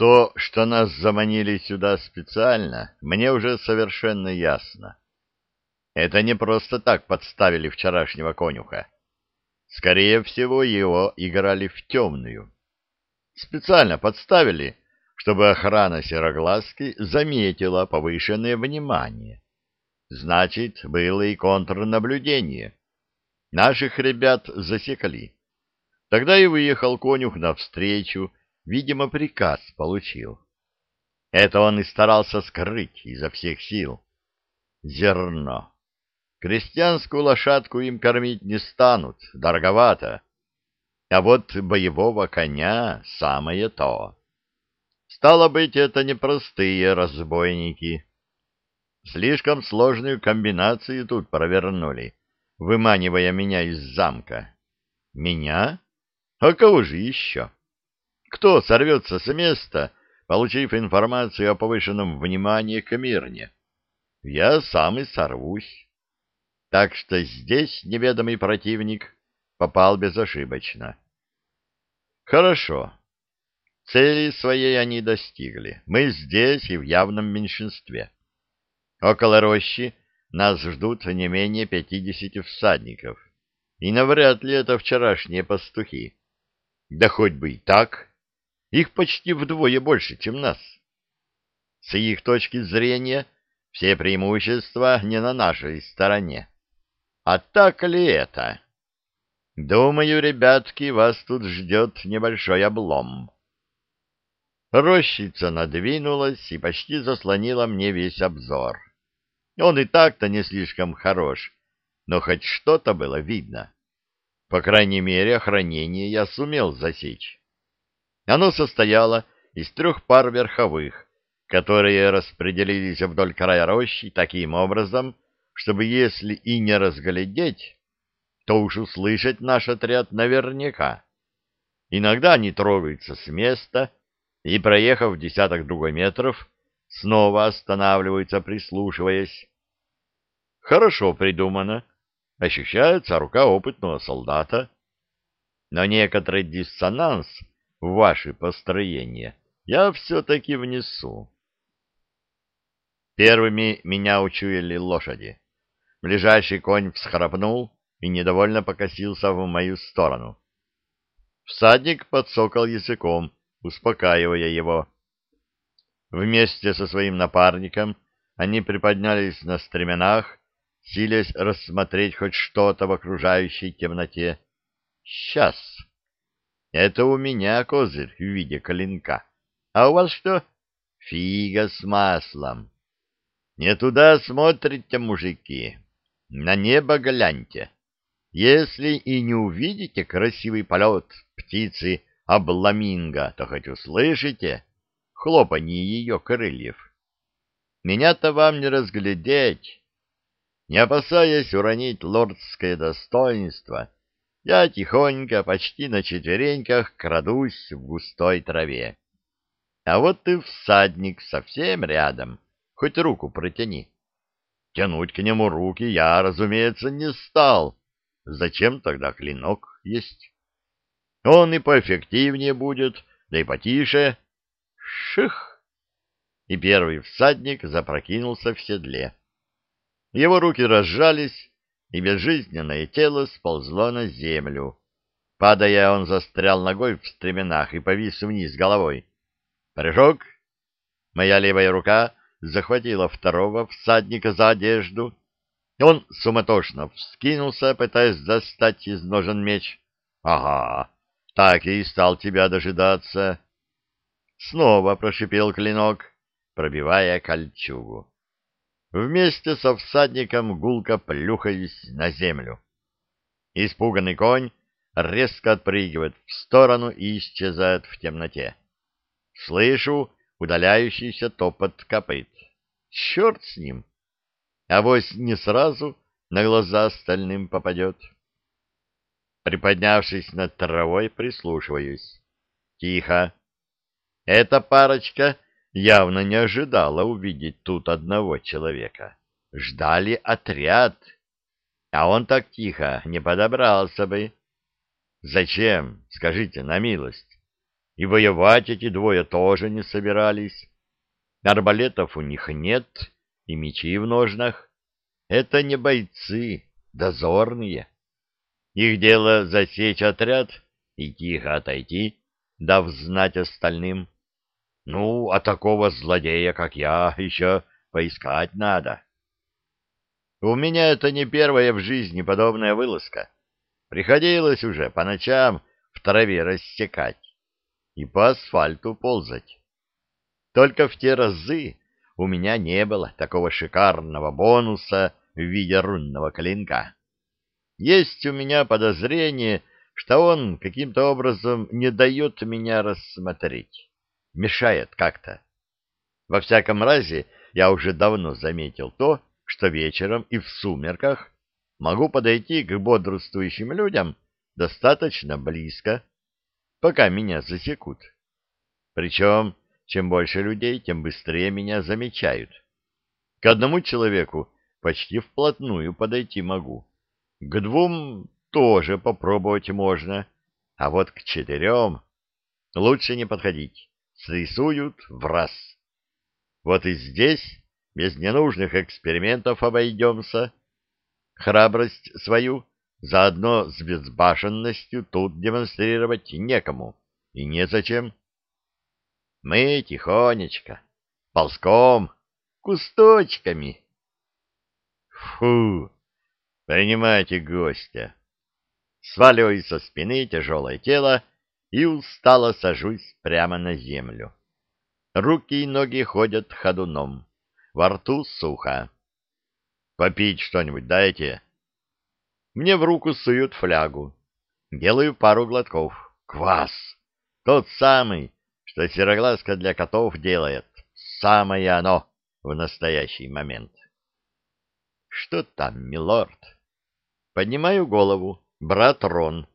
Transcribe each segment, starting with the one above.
То, что нас заманили сюда специально, мне уже совершенно ясно. Это не просто так подставили вчерашнего конюха. Скорее всего, его играли в темную. Специально подставили, чтобы охрана Сероглазки заметила повышенное внимание. Значит, было и контрнаблюдение. Наших ребят засекли. Тогда и выехал конюх навстречу, видимо, приказ получил. Это он и старался скрыть изо всех сил. Зерно. Крестьянскую лошадку им кормить не станут, дороговато. А вот боевого коня самое то. Стало быть, это непростые разбойники. Слишком сложную комбинацию тут провернули, выманивая меня из замка. Меня? А кого же еще? Кто сорвется с места, получив информацию о повышенном внимании к Мирне? Я сам и сорвусь. Так что здесь неведомый противник попал безошибочно. Хорошо. Цели своей они достигли. Мы здесь и в явном меньшинстве. Около рощи нас ждут не менее пятидесяти всадников. И навряд ли это вчерашние пастухи. Да хоть бы и так. Их почти вдвое больше, чем нас. С их точки зрения все преимущества не на нашей стороне. А так ли это? Думаю, ребятки, вас тут ждет небольшой облом. Рощица надвинулась и почти заслонила мне весь обзор. Он и так-то не слишком хорош, но хоть что-то было видно. По крайней мере, охранение я сумел засечь. Оно состояло из трех пар верховых, которые распределились вдоль края рощи таким образом, чтобы если и не разглядеть, то уж услышать наш отряд наверняка. Иногда они трогаются с места и, проехав десяток другой метров, снова останавливаются, прислушиваясь. Хорошо придумано, ощущается рука опытного солдата. Но некоторый диссонанс ваши построения я все-таки внесу. Первыми меня учуяли лошади. Ближайший конь всхрапнул и недовольно покосился в мою сторону. Всадник подсокал языком, успокаивая его. Вместе со своим напарником они приподнялись на стременах силясь рассмотреть хоть что-то в окружающей темноте. Сейчас. Это у меня козырь в виде клинка. А у вас что? Фига с маслом. Не туда смотрите, мужики. На небо гляньте. Если и не увидите красивый полет птицы обламинго, то хоть услышите хлопанье ее крыльев. Меня-то вам не разглядеть, не опасаясь уронить лордское достоинство, я тихонько, почти на четвереньках, крадусь в густой траве. А вот ты всадник совсем рядом, хоть руку протяни. Тянуть к нему руки я, разумеется, не стал. Зачем тогда клинок есть? Он и поэффективнее будет, да и потише. Ших! И первый всадник запрокинулся в седле. Его руки разжались, и безжизненное тело сползло на землю. Падая, он застрял ногой в стременах и повис вниз головой. Прыжок! Моя левая рука захватила второго всадника за одежду. Он суматошно вскинулся, пытаясь достать из ножен меч. «Ага, так и стал тебя дожидаться». Снова прошипел клинок, пробивая кольчугу. Вместе со всадником гулко плюхаясь на землю. Испуганный конь резко отпрыгивает в сторону и исчезает в темноте. Слышу удаляющийся топот копыт. Черт с ним! Авось не сразу на глаза остальным попадет. Приподнявшись над травой, прислушиваюсь. Тихо. Эта парочка явно не ожидала увидеть тут одного человека. Ждали отряд, а он так тихо не подобрался бы. Зачем, скажите на милость? и воевать эти двое тоже не собирались. Арбалетов у них нет, и мечи в ножнах. Это не бойцы, дозорные. Их дело засечь отряд и тихо отойти, дав знать остальным. Ну, а такого злодея, как я, еще поискать надо. У меня это не первая в жизни подобная вылазка. Приходилось уже по ночам в траве рассекать и по асфальту ползать. Только в те разы у меня не было такого шикарного бонуса в виде рунного клинка. Есть у меня подозрение, что он каким-то образом не дает меня рассмотреть, мешает как-то. Во всяком разе, я уже давно заметил то, что вечером и в сумерках могу подойти к бодрствующим людям достаточно близко, пока меня засекут. Причем, чем больше людей, тем быстрее меня замечают. К одному человеку почти вплотную подойти могу. К двум тоже попробовать можно, а вот к четырем лучше не подходить, срисуют в раз. Вот и здесь без ненужных экспериментов обойдемся. Храбрость свою заодно с безбашенностью тут демонстрировать некому и незачем. Мы тихонечко, ползком, кусточками. Фу! Принимайте гостя. Сваливаю со спины тяжелое тело и устало сажусь прямо на землю. Руки и ноги ходят ходуном. Во рту сухо. Попить что-нибудь дайте. Мне в руку суют флягу. Делаю пару глотков. Квас! Тот самый, что сероглазка для котов делает. Самое оно в настоящий момент. Что там, милорд? Поднимаю голову. Брат Рон.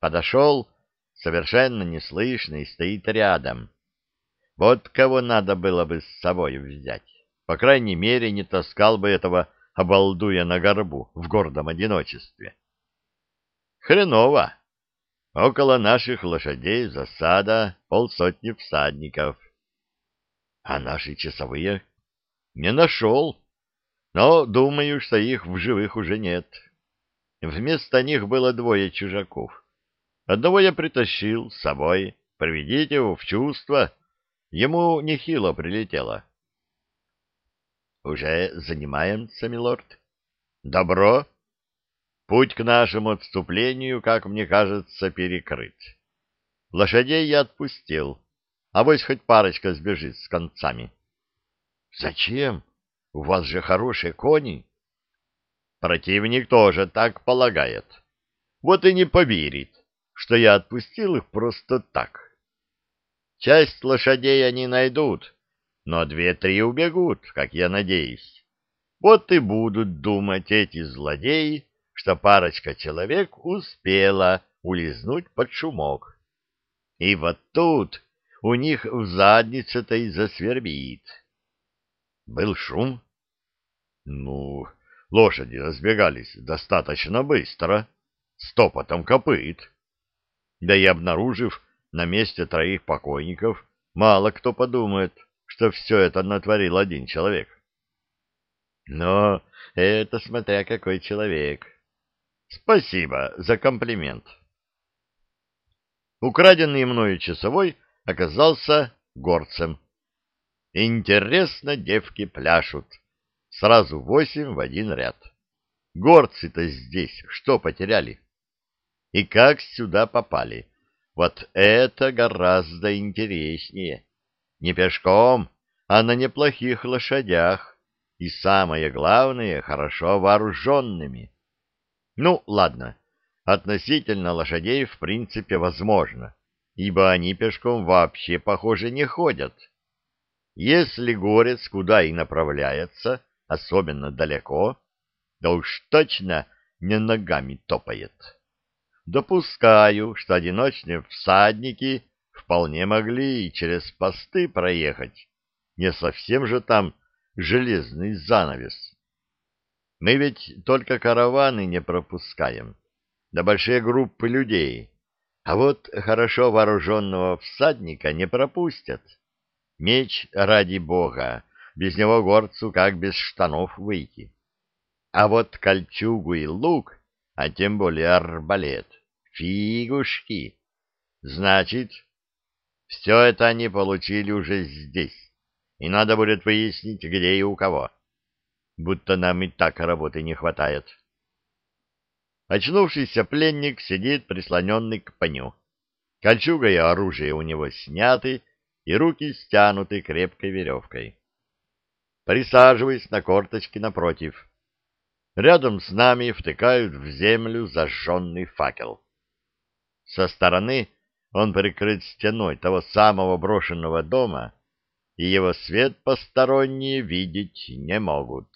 Подошел, совершенно неслышный, стоит рядом. Вот кого надо было бы с собой взять. По крайней мере, не таскал бы этого обалдуя на горбу в гордом одиночестве. Хреново. Около наших лошадей засада полсотни всадников. А наши часовые? Не нашел. Но думаю, что их в живых уже нет. Вместо них было двое чужаков. Одного я притащил с собой. Приведите его в чувство. Ему нехило прилетело. Уже занимаемся, милорд? Добро. Путь к нашему отступлению, как мне кажется, перекрыт. Лошадей я отпустил, а вось хоть парочка сбежит с концами. Зачем? У вас же хорошие кони. Противник тоже так полагает. Вот и не поверит, что я отпустил их просто так. Часть лошадей они найдут, но две-три убегут, как я надеюсь. Вот и будут думать эти злодеи, что парочка человек успела улизнуть под шумок. И вот тут у них в заднице-то и засвербит. Был шум? Ну, лошади разбегались достаточно быстро, стопотом копыт. Да и обнаружив на месте троих покойников, мало кто подумает, что все это натворил один человек. Но это смотря какой человек. Спасибо за комплимент. Украденный мною часовой оказался горцем. Интересно девки пляшут. Сразу восемь в один ряд. Горцы-то здесь что потеряли? И как сюда попали? Вот это гораздо интереснее не пешком, а на неплохих лошадях, и самое главное, хорошо вооруженными. Ну, ладно, относительно лошадей в принципе возможно, ибо они пешком вообще, похоже, не ходят. Если горец куда и направляется, особенно далеко, да уж точно не ногами топает. Допускаю, что одиночные всадники вполне могли и через посты проехать. Не совсем же там железный занавес. Мы ведь только караваны не пропускаем, да большие группы людей. А вот хорошо вооруженного всадника не пропустят. Меч ради бога, без него горцу как без штанов выйти. А вот кольчугу и лук, а тем более арбалет, фигушки. Значит, все это они получили уже здесь, и надо будет выяснить, где и у кого. Будто нам и так работы не хватает. Очнувшийся пленник сидит прислоненный к пню. Кольчуга и оружие у него сняты, и руки стянуты крепкой веревкой. Присаживаясь на корточки напротив. Рядом с нами втыкают в землю зажженный факел. Со стороны он прикрыт стеной того самого брошенного дома, и его свет посторонние видеть не могут.